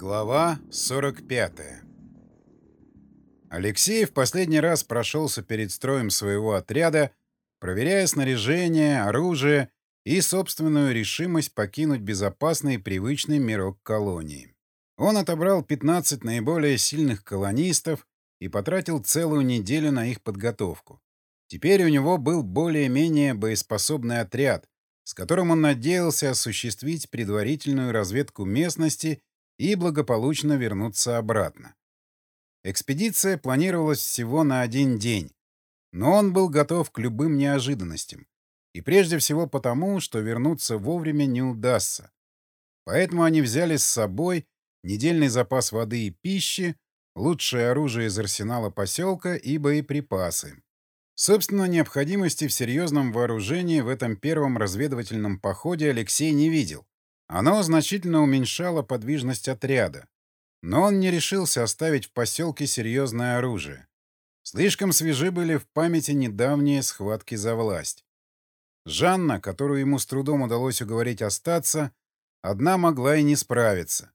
Глава 45 Алексей в последний раз прошелся перед строем своего отряда, проверяя снаряжение, оружие и собственную решимость покинуть безопасный и привычный мирок колонии. Он отобрал 15 наиболее сильных колонистов и потратил целую неделю на их подготовку. Теперь у него был более-менее боеспособный отряд, с которым он надеялся осуществить предварительную разведку местности и благополучно вернуться обратно. Экспедиция планировалась всего на один день, но он был готов к любым неожиданностям. И прежде всего потому, что вернуться вовремя не удастся. Поэтому они взяли с собой недельный запас воды и пищи, лучшее оружие из арсенала поселка и боеприпасы. Собственно, необходимости в серьезном вооружении в этом первом разведывательном походе Алексей не видел. Оно значительно уменьшало подвижность отряда. Но он не решился оставить в поселке серьезное оружие. Слишком свежи были в памяти недавние схватки за власть. Жанна, которую ему с трудом удалось уговорить остаться, одна могла и не справиться.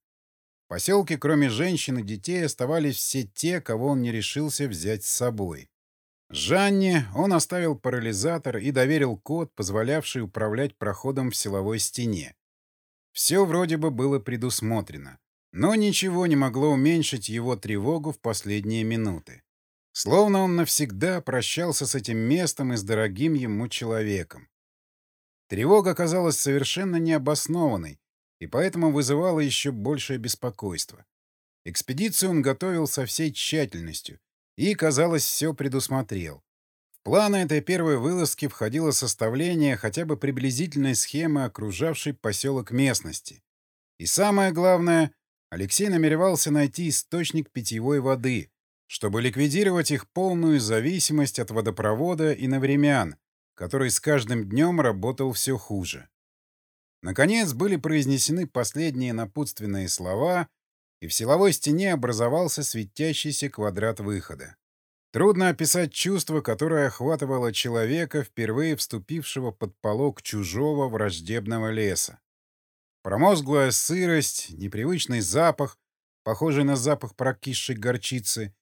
В поселке, кроме женщин и детей, оставались все те, кого он не решился взять с собой. Жанне он оставил парализатор и доверил код, позволявший управлять проходом в силовой стене. Все вроде бы было предусмотрено, но ничего не могло уменьшить его тревогу в последние минуты. Словно он навсегда прощался с этим местом и с дорогим ему человеком. Тревога казалась совершенно необоснованной и поэтому вызывала еще большее беспокойство. Экспедицию он готовил со всей тщательностью, и, казалось, все предусмотрел. Планы этой первой вылазки входило составление хотя бы приблизительной схемы окружавшей поселок местности. И самое главное, Алексей намеревался найти источник питьевой воды, чтобы ликвидировать их полную зависимость от водопровода и навремян, который с каждым днем работал все хуже. Наконец были произнесены последние напутственные слова — и в силовой стене образовался светящийся квадрат выхода. Трудно описать чувство, которое охватывало человека, впервые вступившего под полог чужого враждебного леса. Промозглая сырость, непривычный запах, похожий на запах прокисшей горчицы,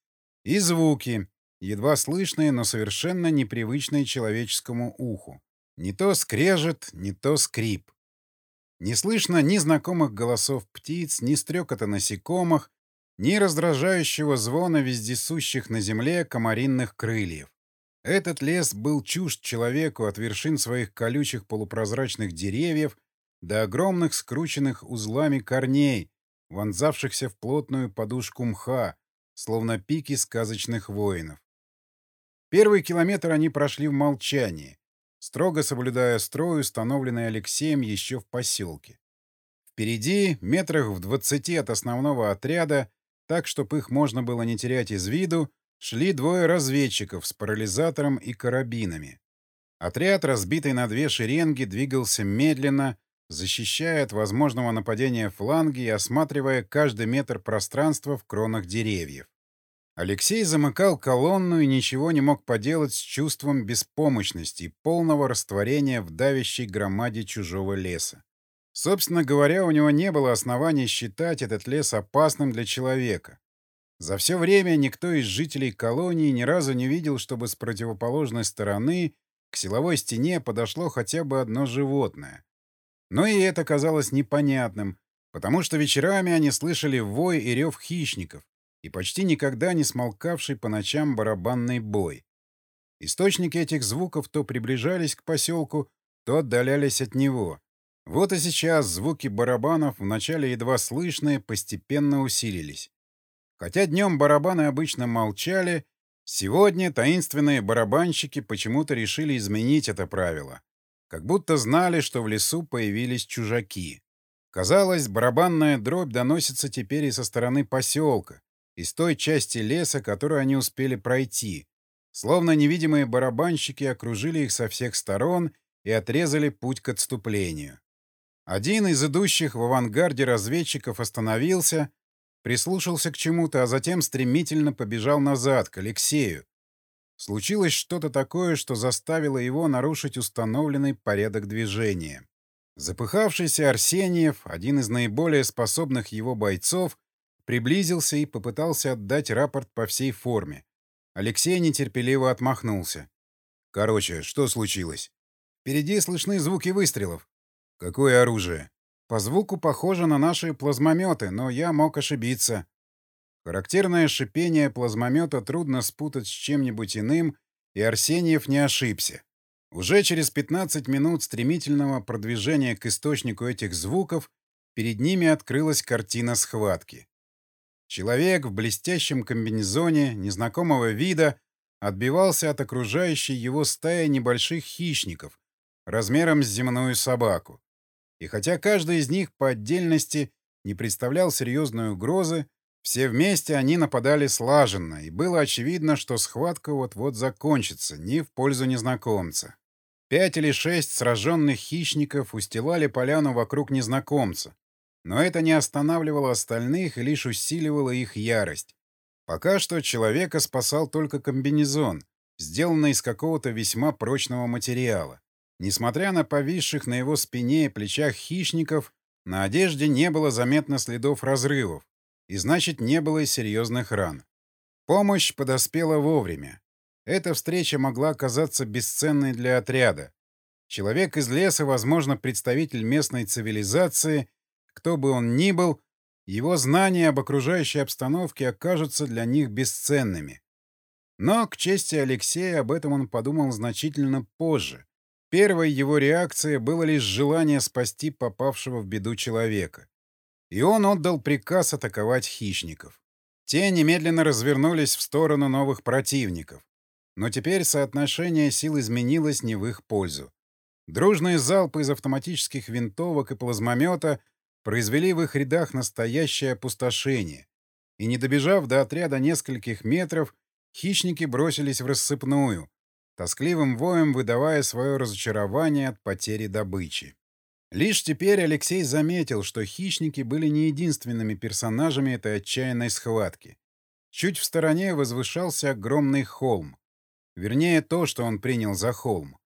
и звуки, едва слышные, но совершенно непривычные человеческому уху. Не то скрежет, не то скрип. Не слышно ни знакомых голосов птиц, ни стрекота насекомых, ни раздражающего звона вездесущих на земле комаринных крыльев. Этот лес был чужд человеку от вершин своих колючих полупрозрачных деревьев до огромных скрученных узлами корней, вонзавшихся в плотную подушку мха, словно пики сказочных воинов. Первый километр они прошли в молчании, строго соблюдая строй, установленный Алексеем еще в поселке. Впереди, метрах в двадцати от основного отряда, так, чтобы их можно было не терять из виду, шли двое разведчиков с парализатором и карабинами. Отряд, разбитый на две шеренги, двигался медленно, защищая от возможного нападения фланги и осматривая каждый метр пространства в кронах деревьев. Алексей замыкал колонну и ничего не мог поделать с чувством беспомощности и полного растворения в давящей громаде чужого леса. Собственно говоря, у него не было оснований считать этот лес опасным для человека. За все время никто из жителей колонии ни разу не видел, чтобы с противоположной стороны к силовой стене подошло хотя бы одно животное. Но и это казалось непонятным, потому что вечерами они слышали вой и рев хищников, и почти никогда не смолкавший по ночам барабанный бой. Источники этих звуков то приближались к поселку, то отдалялись от него. Вот и сейчас звуки барабанов, вначале едва слышные, постепенно усилились. Хотя днем барабаны обычно молчали, сегодня таинственные барабанщики почему-то решили изменить это правило. Как будто знали, что в лесу появились чужаки. Казалось, барабанная дробь доносится теперь и со стороны поселка, из той части леса, которую они успели пройти. Словно невидимые барабанщики окружили их со всех сторон и отрезали путь к отступлению. Один из идущих в авангарде разведчиков остановился, прислушался к чему-то, а затем стремительно побежал назад, к Алексею. Случилось что-то такое, что заставило его нарушить установленный порядок движения. Запыхавшийся Арсеньев, один из наиболее способных его бойцов, приблизился и попытался отдать рапорт по всей форме. Алексей нетерпеливо отмахнулся. «Короче, что случилось?» «Впереди слышны звуки выстрелов». «Какое оружие?» «По звуку похоже на наши плазмометы, но я мог ошибиться». Характерное шипение плазмомета трудно спутать с чем-нибудь иным, и Арсеньев не ошибся. Уже через 15 минут стремительного продвижения к источнику этих звуков перед ними открылась картина схватки. Человек в блестящем комбинезоне незнакомого вида отбивался от окружающей его стаи небольших хищников размером с земную собаку. И хотя каждый из них по отдельности не представлял серьезной угрозы, все вместе они нападали слаженно, и было очевидно, что схватка вот-вот закончится, не в пользу незнакомца. Пять или шесть сраженных хищников устилали поляну вокруг незнакомца, но это не останавливало остальных и лишь усиливало их ярость. Пока что человека спасал только комбинезон, сделанный из какого-то весьма прочного материала. Несмотря на повисших на его спине и плечах хищников, на одежде не было заметно следов разрывов, и значит, не было и серьезных ран. Помощь подоспела вовремя. Эта встреча могла оказаться бесценной для отряда. Человек из леса, возможно, представитель местной цивилизации, кто бы он ни был, его знания об окружающей обстановке окажутся для них бесценными. Но, к чести Алексея, об этом он подумал значительно позже. Первой его реакцией было лишь желание спасти попавшего в беду человека и он отдал приказ атаковать хищников. Те немедленно развернулись в сторону новых противников. Но теперь соотношение сил изменилось не в их пользу. Дружные залпы из автоматических винтовок и плазмомета произвели в их рядах настоящее опустошение. И не добежав до отряда нескольких метров, хищники бросились в рассыпную, тоскливым воем выдавая свое разочарование от потери добычи. Лишь теперь Алексей заметил, что хищники были не единственными персонажами этой отчаянной схватки. Чуть в стороне возвышался огромный холм. Вернее, то, что он принял за холм.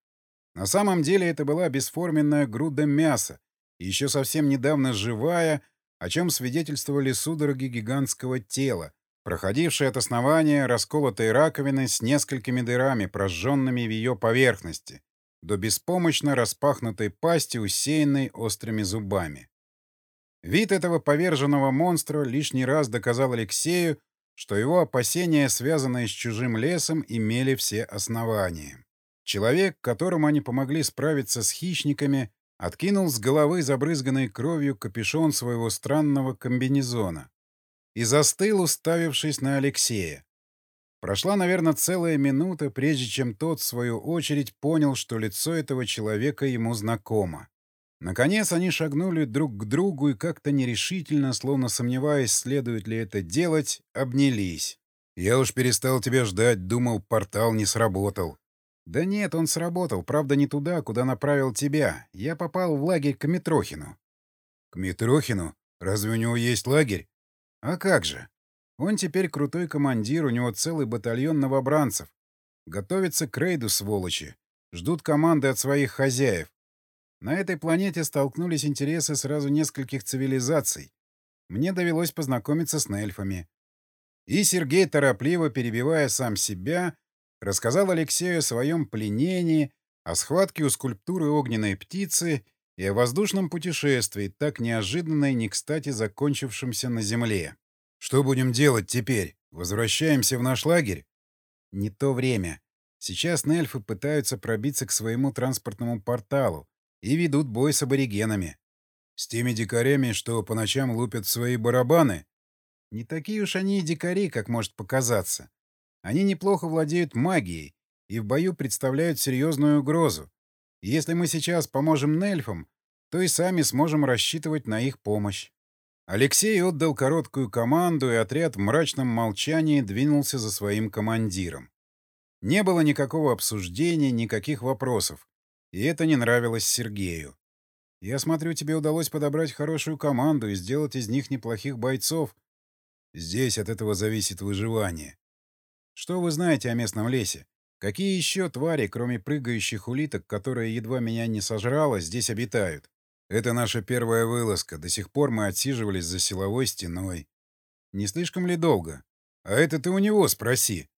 На самом деле это была бесформенная груда мяса, еще совсем недавно живая, о чем свидетельствовали судороги гигантского тела, проходившие от основания расколотой раковины с несколькими дырами, прожженными в ее поверхности, до беспомощно распахнутой пасти, усеянной острыми зубами. Вид этого поверженного монстра лишний раз доказал Алексею, что его опасения, связанные с чужим лесом, имели все основания. Человек, которому они помогли справиться с хищниками, откинул с головы забрызганной кровью капюшон своего странного комбинезона и застыл, уставившись на Алексея. Прошла, наверное, целая минута, прежде чем тот, в свою очередь, понял, что лицо этого человека ему знакомо. Наконец они шагнули друг к другу и как-то нерешительно, словно сомневаясь, следует ли это делать, обнялись. «Я уж перестал тебя ждать, думал, портал не сработал». «Да нет, он сработал, правда, не туда, куда направил тебя. Я попал в лагерь к Митрохину». «К Митрохину? Разве у него есть лагерь?» «А как же? Он теперь крутой командир, у него целый батальон новобранцев. Готовится к рейду, сволочи. Ждут команды от своих хозяев. На этой планете столкнулись интересы сразу нескольких цивилизаций. Мне довелось познакомиться с нельфами. И Сергей, торопливо перебивая сам себя, рассказал Алексею о своем пленении, о схватке у скульптуры огненной птицы и о воздушном путешествии, так неожиданно и не кстати закончившемся на Земле. Что будем делать теперь? Возвращаемся в наш лагерь? Не то время. Сейчас нельфы пытаются пробиться к своему транспортному порталу и ведут бой с аборигенами. С теми дикарями, что по ночам лупят свои барабаны? Не такие уж они и дикари, как может показаться. Они неплохо владеют магией и в бою представляют серьезную угрозу. Если мы сейчас поможем нельфам, то и сами сможем рассчитывать на их помощь. Алексей отдал короткую команду, и отряд в мрачном молчании двинулся за своим командиром. Не было никакого обсуждения, никаких вопросов. И это не нравилось Сергею. «Я смотрю, тебе удалось подобрать хорошую команду и сделать из них неплохих бойцов. Здесь от этого зависит выживание. Что вы знаете о местном лесе? Какие еще твари, кроме прыгающих улиток, которые едва меня не сожрало, здесь обитают?» Это наша первая вылазка. До сих пор мы отсиживались за силовой стеной. Не слишком ли долго? А это ты у него спроси.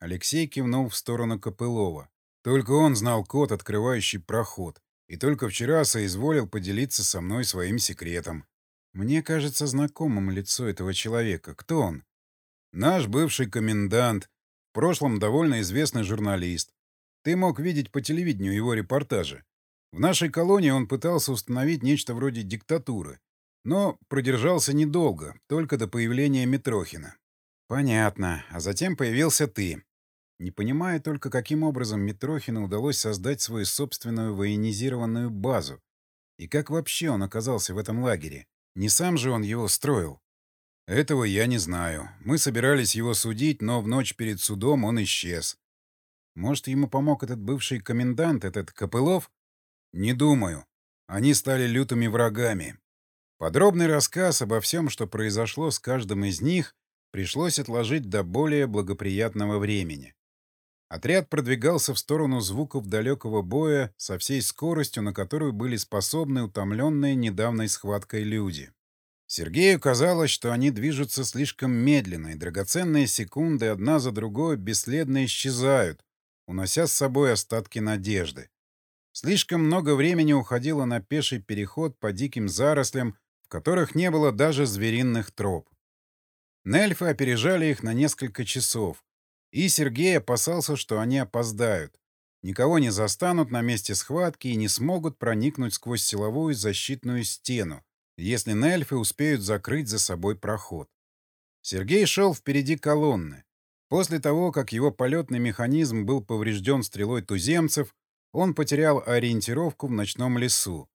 Алексей кивнул в сторону Копылова. Только он знал код, открывающий проход. И только вчера соизволил поделиться со мной своим секретом. Мне кажется знакомым лицо этого человека. Кто он? Наш бывший комендант. Прошлом довольно известный журналист. Ты мог видеть по телевидению его репортажи. В нашей колонии он пытался установить нечто вроде диктатуры. Но продержался недолго, только до появления Митрохина. Понятно. А затем появился ты. Не понимая только, каким образом Митрохину удалось создать свою собственную военизированную базу. И как вообще он оказался в этом лагере? Не сам же он его строил. Этого я не знаю. Мы собирались его судить, но в ночь перед судом он исчез. Может, ему помог этот бывший комендант, этот Копылов? Не думаю. Они стали лютыми врагами. Подробный рассказ обо всем, что произошло с каждым из них, пришлось отложить до более благоприятного времени. Отряд продвигался в сторону звуков далекого боя со всей скоростью, на которую были способны утомленные недавней схваткой люди. Сергею казалось, что они движутся слишком медленно, и драгоценные секунды одна за другой бесследно исчезают, унося с собой остатки надежды. Слишком много времени уходило на пеший переход по диким зарослям, в которых не было даже звериных троп. Нельфы опережали их на несколько часов, и Сергей опасался, что они опоздают. Никого не застанут на месте схватки и не смогут проникнуть сквозь силовую защитную стену, если нельфы успеют закрыть за собой проход. Сергей шел впереди колонны. После того, как его полетный механизм был поврежден стрелой туземцев, он потерял ориентировку в ночном лесу.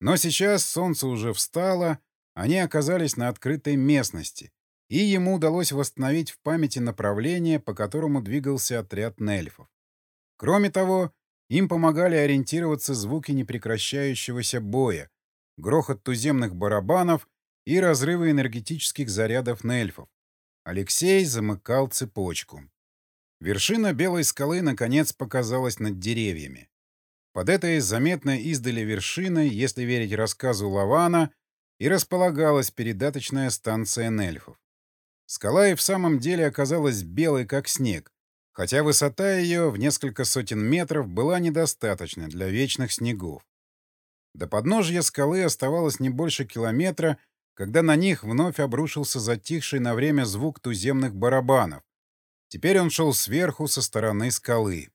Но сейчас солнце уже встало, они оказались на открытой местности, и ему удалось восстановить в памяти направление, по которому двигался отряд нельфов. Кроме того, им помогали ориентироваться звуки непрекращающегося боя, грохот туземных барабанов и разрывы энергетических зарядов нельфов. Алексей замыкал цепочку. Вершина белой скалы наконец показалась над деревьями. Под этой заметной издали вершиной, если верить рассказу Лавана, и располагалась передаточная станция нельфов. Скала и в самом деле оказалась белой, как снег, хотя высота ее в несколько сотен метров была недостаточна для вечных снегов. До подножья скалы оставалось не больше километра, когда на них вновь обрушился затихший на время звук туземных барабанов. Теперь он шел сверху со стороны скалы.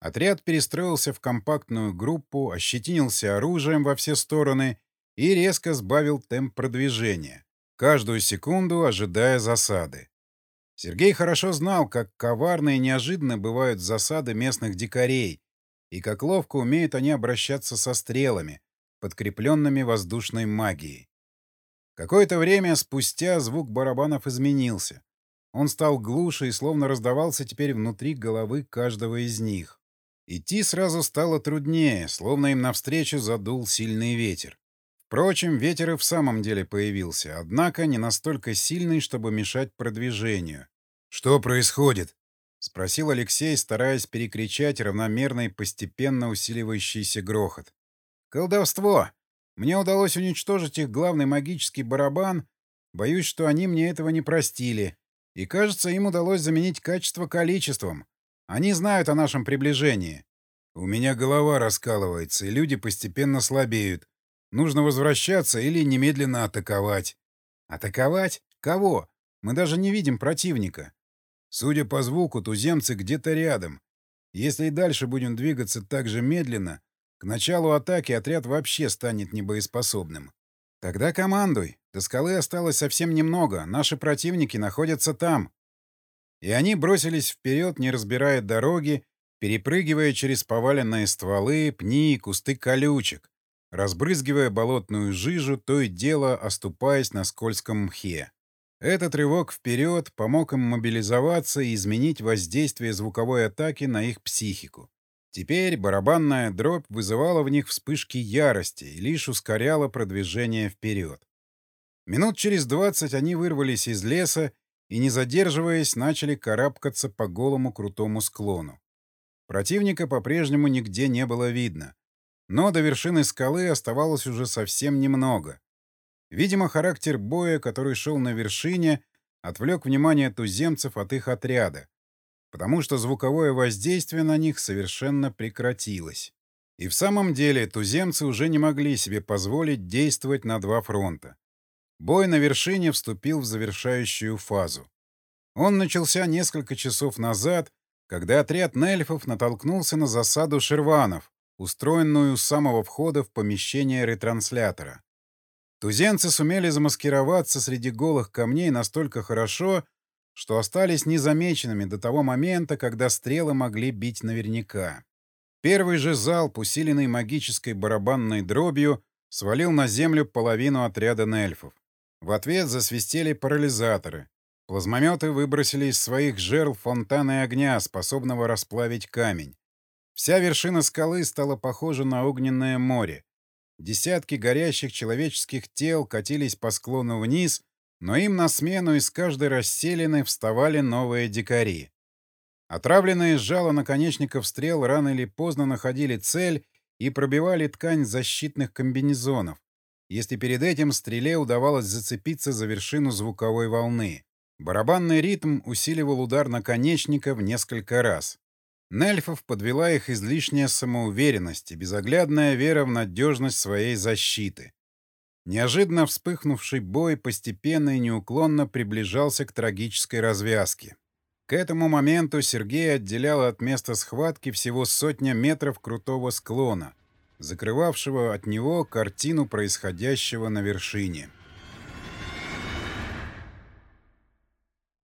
Отряд перестроился в компактную группу, ощетинился оружием во все стороны и резко сбавил темп продвижения каждую секунду ожидая засады. Сергей хорошо знал, как коварно и неожиданно бывают засады местных дикарей, и как ловко умеют они обращаться со стрелами, подкрепленными воздушной магией. Какое-то время спустя звук барабанов изменился. Он стал глуше и словно раздавался теперь внутри головы каждого из них. Идти сразу стало труднее, словно им навстречу задул сильный ветер. Впрочем, ветер и в самом деле появился, однако не настолько сильный, чтобы мешать продвижению. «Что происходит?» — спросил Алексей, стараясь перекричать равномерный, постепенно усиливающийся грохот. «Колдовство! Мне удалось уничтожить их главный магический барабан. Боюсь, что они мне этого не простили. И, кажется, им удалось заменить качество количеством. Они знают о нашем приближении. У меня голова раскалывается, и люди постепенно слабеют. Нужно возвращаться или немедленно атаковать. Атаковать? Кого? Мы даже не видим противника. Судя по звуку, туземцы где-то рядом. Если и дальше будем двигаться так же медленно, к началу атаки отряд вообще станет небоеспособным. Тогда командуй. До скалы осталось совсем немного. Наши противники находятся там. И они бросились вперед, не разбирая дороги, перепрыгивая через поваленные стволы, пни и кусты колючек разбрызгивая болотную жижу, то и дело оступаясь на скользком мхе. Этот рывок вперед помог им мобилизоваться и изменить воздействие звуковой атаки на их психику. Теперь барабанная дробь вызывала в них вспышки ярости и лишь ускоряла продвижение вперед. Минут через двадцать они вырвались из леса и, не задерживаясь, начали карабкаться по голому крутому склону. Противника по-прежнему нигде не было видно. Но до вершины скалы оставалось уже совсем немного. Видимо, характер боя, который шел на вершине, отвлек внимание туземцев от их отряда, потому что звуковое воздействие на них совершенно прекратилось. И в самом деле туземцы уже не могли себе позволить действовать на два фронта. Бой на вершине вступил в завершающую фазу. Он начался несколько часов назад, когда отряд нельфов натолкнулся на засаду шерванов, устроенную с самого входа в помещение ретранслятора. Туземцы сумели замаскироваться среди голых камней настолько хорошо, что остались незамеченными до того момента, когда стрелы могли бить наверняка. Первый же залп, усиленный магической барабанной дробью, свалил на землю половину отряда нельфов. В ответ засвистели парализаторы. Плазмометы выбросили из своих жерл фонтаны огня, способного расплавить камень. Вся вершина скалы стала похожа на огненное море. Десятки горящих человеческих тел катились по склону вниз, но им на смену из каждой расселены вставали новые дикари. Отравленные жало наконечников стрел рано или поздно находили цель и пробивали ткань защитных комбинезонов, если перед этим стреле удавалось зацепиться за вершину звуковой волны. Барабанный ритм усиливал удар наконечника в несколько раз. Нельфов подвела их излишняя самоуверенность и безоглядная вера в надежность своей защиты. Неожиданно вспыхнувший бой постепенно и неуклонно приближался к трагической развязке. К этому моменту Сергей отделял от места схватки всего сотня метров крутого склона, закрывавшего от него картину происходящего на вершине.